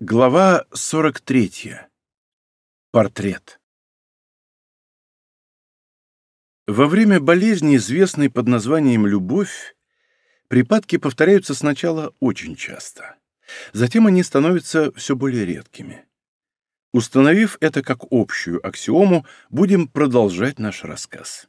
Глава 43. Портрет. Во время болезни, известной под названием «любовь», припадки повторяются сначала очень часто. Затем они становятся все более редкими. Установив это как общую аксиому, будем продолжать наш рассказ.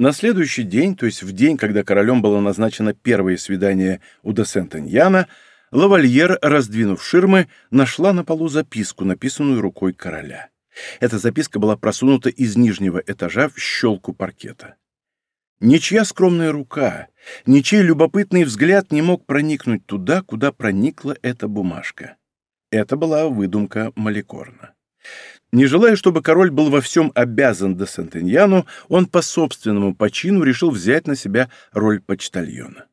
На следующий день, то есть в день, когда королем было назначено первое свидание у де Сентеньяна, Лавальер, раздвинув ширмы, нашла на полу записку, написанную рукой короля. Эта записка была просунута из нижнего этажа в щелку паркета. Ничья скромная рука, ничей любопытный взгляд не мог проникнуть туда, куда проникла эта бумажка. Это была выдумка Маликорна. Не желая, чтобы король был во всем обязан де Сентеньяну, он по собственному почину решил взять на себя роль почтальона.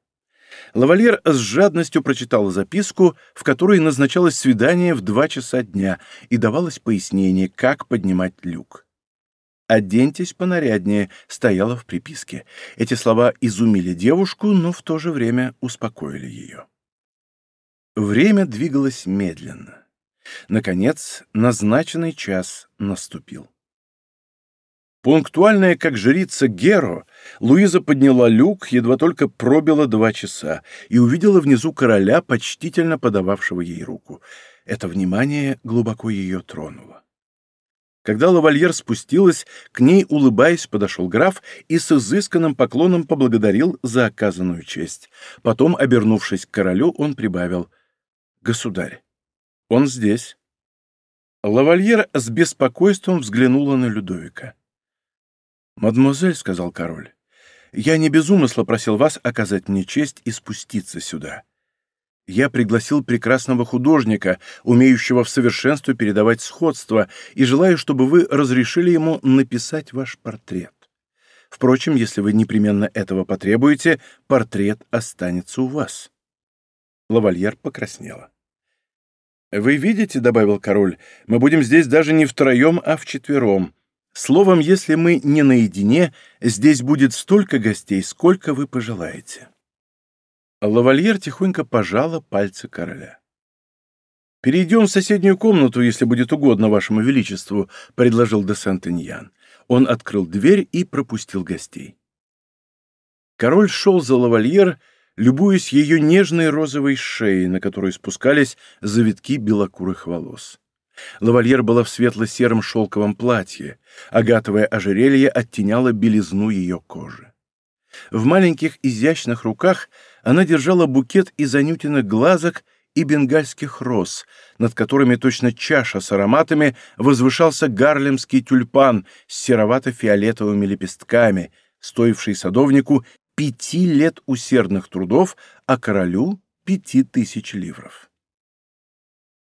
Лавальер с жадностью прочитала записку, в которой назначалось свидание в два часа дня и давалось пояснение, как поднимать люк. «Оденьтесь понаряднее», — стояло в приписке. Эти слова изумили девушку, но в то же время успокоили ее. Время двигалось медленно. Наконец, назначенный час наступил. Пунктуальная, как жрица Геро, Луиза подняла люк, едва только пробило два часа, и увидела внизу короля, почтительно подававшего ей руку. Это внимание глубоко ее тронуло. Когда лавальер спустилась, к ней, улыбаясь, подошел граф и с изысканным поклоном поблагодарил за оказанную честь. Потом, обернувшись к королю, он прибавил «Государь, он здесь». Лавальер с беспокойством взглянула на Людовика. «Мадемуазель», — сказал король, — «я не без умысла просил вас оказать мне честь и спуститься сюда. Я пригласил прекрасного художника, умеющего в совершенстве передавать сходство, и желаю, чтобы вы разрешили ему написать ваш портрет. Впрочем, если вы непременно этого потребуете, портрет останется у вас». Лавальер покраснела. «Вы видите, — добавил король, — мы будем здесь даже не втроем, а вчетвером. Словом, если мы не наедине, здесь будет столько гостей, сколько вы пожелаете». Лавальер тихонько пожала пальцы короля. «Перейдем в соседнюю комнату, если будет угодно вашему величеству», — предложил де Сентеньян. Он открыл дверь и пропустил гостей. Король шел за лавальер, любуясь ее нежной розовой шеей, на которой спускались завитки белокурых волос. Лавальер была в светло-сером шелковом платье, агатовое ожерелье оттеняло белизну ее кожи. В маленьких изящных руках она держала букет из анютиных глазок и бенгальских роз, над которыми точно чаша с ароматами возвышался гарлемский тюльпан с серовато-фиолетовыми лепестками, стоивший садовнику пяти лет усердных трудов, а королю — пяти тысяч ливров.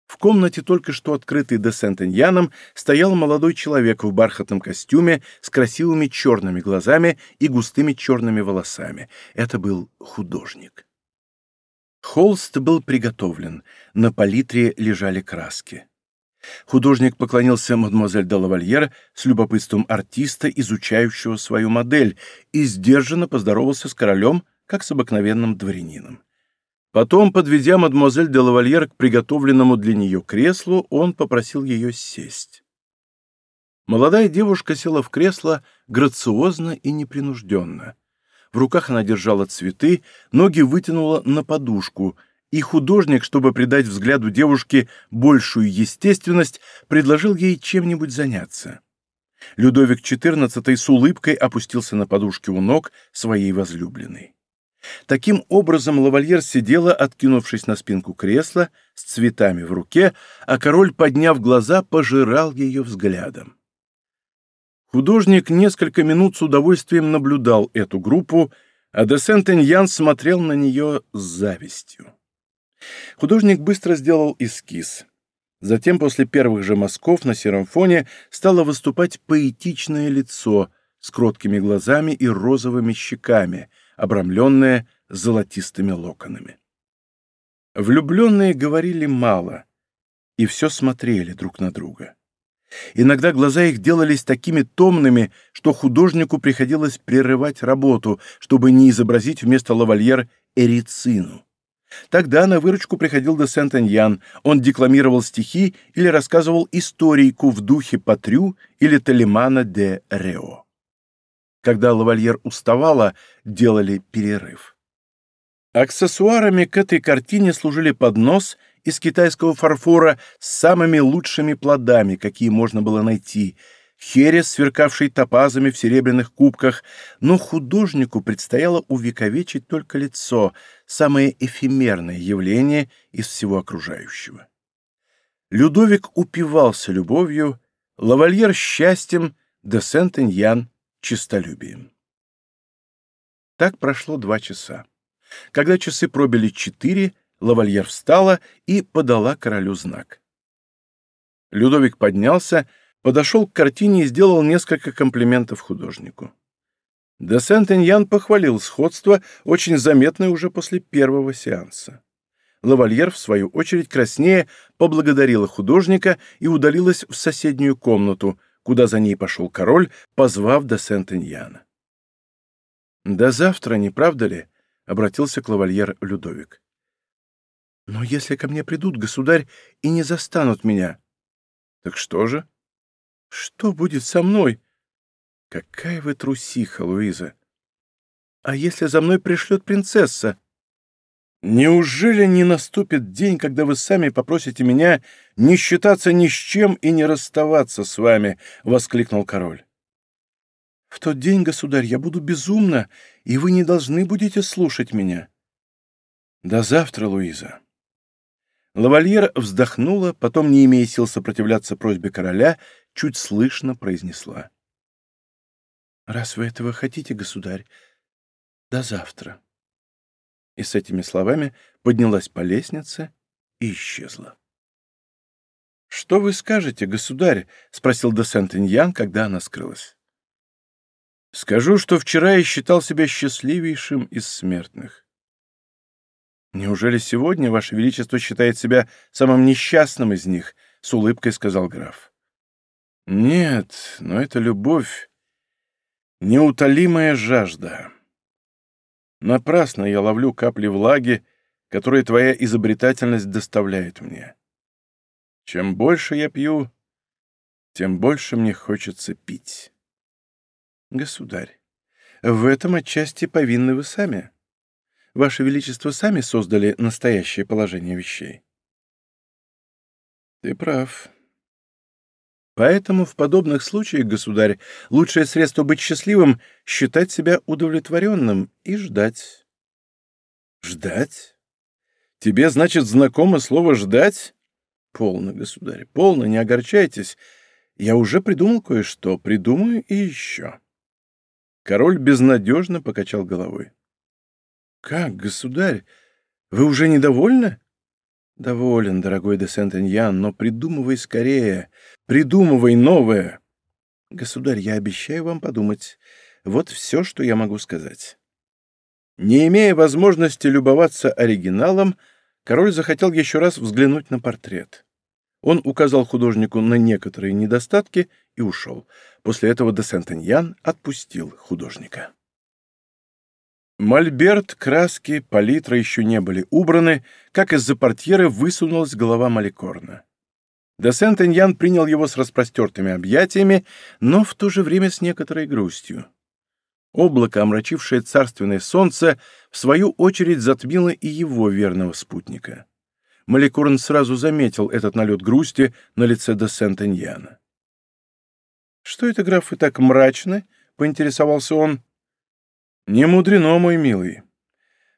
В комнате, только что открытой де Сентеньяном, стоял молодой человек в бархатном костюме с красивыми черными глазами и густыми черными волосами. Это был художник. Холст был приготовлен, на палитре лежали краски. Художник поклонился мадемуазель де лавальер с любопытством артиста, изучающего свою модель, и сдержанно поздоровался с королем, как с обыкновенным дворянином. Потом, подведя мадемуазель де лавальер к приготовленному для нее креслу, он попросил ее сесть. Молодая девушка села в кресло грациозно и непринужденно. В руках она держала цветы, ноги вытянула на подушку, и художник, чтобы придать взгляду девушки большую естественность, предложил ей чем-нибудь заняться. Людовик XIV с улыбкой опустился на подушке у ног своей возлюбленной. Таким образом, лавальер сидела, откинувшись на спинку кресла, с цветами в руке, а король, подняв глаза, пожирал ее взглядом. Художник несколько минут с удовольствием наблюдал эту группу, а де Сентеньян смотрел на нее с завистью. Художник быстро сделал эскиз. Затем, после первых же мазков на сером фоне, стало выступать поэтичное лицо с кроткими глазами и розовыми щеками — обрамленная золотистыми локонами. Влюбленные говорили мало и все смотрели друг на друга. Иногда глаза их делались такими томными, что художнику приходилось прерывать работу, чтобы не изобразить вместо лавальер эрицину. Тогда на выручку приходил де Сент-Эньян. Он декламировал стихи или рассказывал историйку в духе Патрю или Телемана де Рео. Когда лавальер уставала, делали перерыв. Аксессуарами к этой картине служили поднос из китайского фарфора с самыми лучшими плодами, какие можно было найти — херес, сверкавший топазами в серебряных кубках, но художнику предстояло увековечить только лицо, самое эфемерное явление из всего окружающего. Людовик упивался любовью, лавальер — счастьем, де Сент-Эньян — честолюбием. Так прошло два часа. Когда часы пробили четыре, лавальер встала и подала королю знак. Людовик поднялся, подошел к картине и сделал несколько комплиментов художнику. Де Сент-Эньян похвалил сходство, очень заметное уже после первого сеанса. Лавальер, в свою очередь, краснее, поблагодарила художника и удалилась в соседнюю комнату, куда за ней пошел король, позвав де Сент-Эньяна. «До завтра, не правда ли?» — обратился к лавальер Людовик. «Но если ко мне придут, государь, и не застанут меня...» «Так что же?» Что будет со мной? Какая вы трусиха, Луиза! А если за мной пришлет принцесса? Неужели не наступит день, когда вы сами попросите меня не считаться ни с чем и не расставаться с вами? — воскликнул король. В тот день, государь, я буду безумна, и вы не должны будете слушать меня. До завтра, Луиза. Лавальер вздохнула, потом, не имея сил сопротивляться просьбе короля, чуть слышно произнесла. «Раз вы этого хотите, государь, до завтра». И с этими словами поднялась по лестнице и исчезла. «Что вы скажете, государь?» — спросил де Сент-Иньян, когда она скрылась. «Скажу, что вчера я считал себя счастливейшим из смертных. Неужели сегодня Ваше Величество считает себя самым несчастным из них?» — с улыбкой сказал граф. Нет, но это любовь, неутолимая жажда. Напрасно я ловлю капли влаги, которые твоя изобретательность доставляет мне. Чем больше я пью, тем больше мне хочется пить. Государь, в этом отчасти повинны вы сами. Ваше Величество сами создали настоящее положение вещей. Ты прав. Поэтому в подобных случаях, государь, лучшее средство быть счастливым — считать себя удовлетворенным и ждать. Ждать? Тебе, значит, знакомо слово «ждать»? Полно, государь, полно, не огорчайтесь. Я уже придумал кое-что, придумаю и еще. Король безнадежно покачал головой. Как, государь, вы уже недовольны? «Доволен, дорогой де Сент-Эньян, но придумывай скорее, придумывай новое!» «Государь, я обещаю вам подумать. Вот все, что я могу сказать». Не имея возможности любоваться оригиналом, король захотел еще раз взглянуть на портрет. Он указал художнику на некоторые недостатки и ушел. После этого де Сент-Эньян отпустил художника. Мольберт, краски, палитра еще не были убраны, как из-за портьеры высунулась голова Маликорна. Де Сент-Эньян принял его с распростертыми объятиями, но в то же время с некоторой грустью. Облако, омрачившее царственное солнце, в свою очередь затмило и его верного спутника. Маликорн сразу заметил этот налет грусти на лице де Сент-Эньяна. «Что это, граф, и так мрачно?» — поинтересовался он. Не мудрено, мой милый.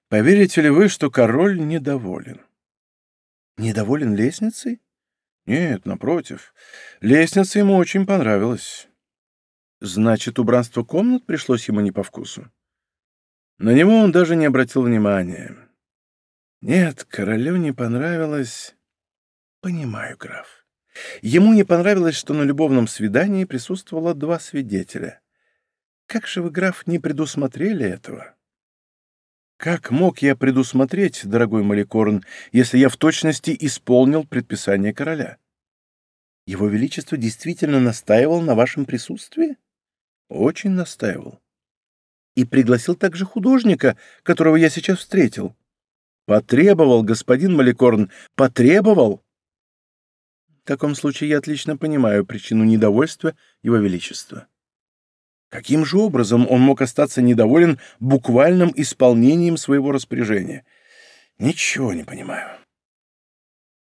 Поверите ли вы, что король недоволен? Недоволен лестницей? Нет, напротив. Лестница ему очень понравилась. Значит, убранство комнат пришлось ему не по вкусу. На него он даже не обратил внимания. Нет, королю не понравилось... Понимаю, граф. Ему не понравилось, что на любовном свидании присутствовало два свидетеля. Как же вы, граф, не предусмотрели этого? Как мог я предусмотреть, дорогой Маликорн, если я в точности исполнил предписание короля? Его Величество действительно настаивал на вашем присутствии? Очень настаивал. И пригласил также художника, которого я сейчас встретил. Потребовал, господин Маликорн, потребовал. В таком случае я отлично понимаю причину недовольства Его Величества. Каким же образом он мог остаться недоволен буквальным исполнением своего распоряжения? Ничего не понимаю.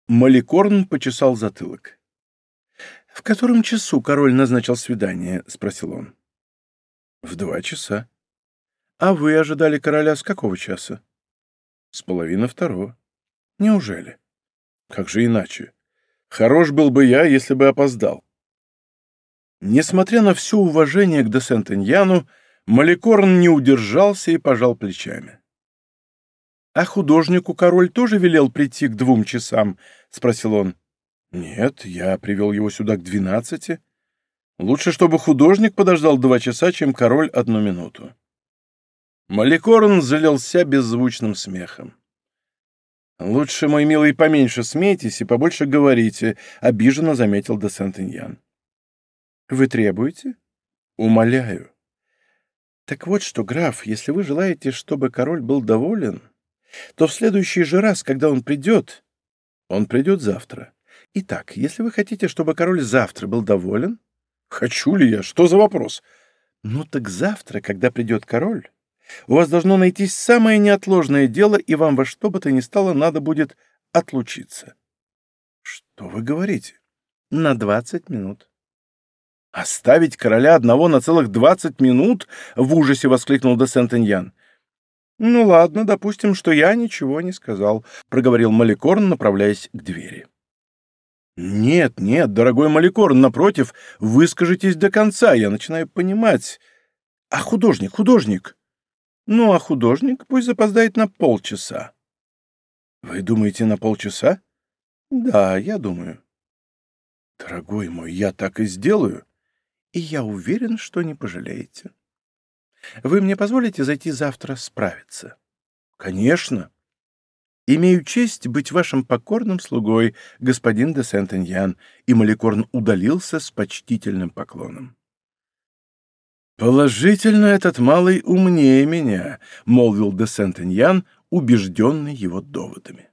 Маликорн почесал затылок. «В котором часу король назначил свидание?» — спросил он. «В два часа». «А вы ожидали короля с какого часа?» «С половины второго». «Неужели?» «Как же иначе? Хорош был бы я, если бы опоздал». Несмотря на все уважение к де Маликорн не удержался и пожал плечами. «А художнику король тоже велел прийти к двум часам?» — спросил он. «Нет, я привел его сюда к двенадцати. Лучше, чтобы художник подождал два часа, чем король одну минуту». Маликорн залился беззвучным смехом. «Лучше, мой милый, поменьше смейтесь и побольше говорите», — обиженно заметил де. Вы требуете? Умоляю. Так вот что, граф, если вы желаете, чтобы король был доволен, то в следующий же раз, когда он придет, он придет завтра. Итак, если вы хотите, чтобы король завтра был доволен... Хочу ли я? Что за вопрос? Ну так завтра, когда придет король, у вас должно найтись самое неотложное дело, и вам во что бы то ни стало надо будет отлучиться. Что вы говорите? На двадцать минут. «Оставить короля одного на целых двадцать минут?» — в ужасе воскликнул де Сентеньян. «Ну ладно, допустим, что я ничего не сказал», — проговорил Маликорн, направляясь к двери. «Нет, нет, дорогой Маликорн, напротив, выскажитесь до конца, я начинаю понимать. А художник, художник?» «Ну, а художник пусть запоздает на полчаса». «Вы думаете, на полчаса?» «Да, я думаю». «Дорогой мой, я так и сделаю и я уверен, что не пожалеете. Вы мне позволите зайти завтра справиться? Конечно. Имею честь быть вашим покорным слугой, господин де Сент-Эньян, и Маликорн удалился с почтительным поклоном. «Положительно этот малый умнее меня», — молвил де Сент-Эньян, убежденный его доводами.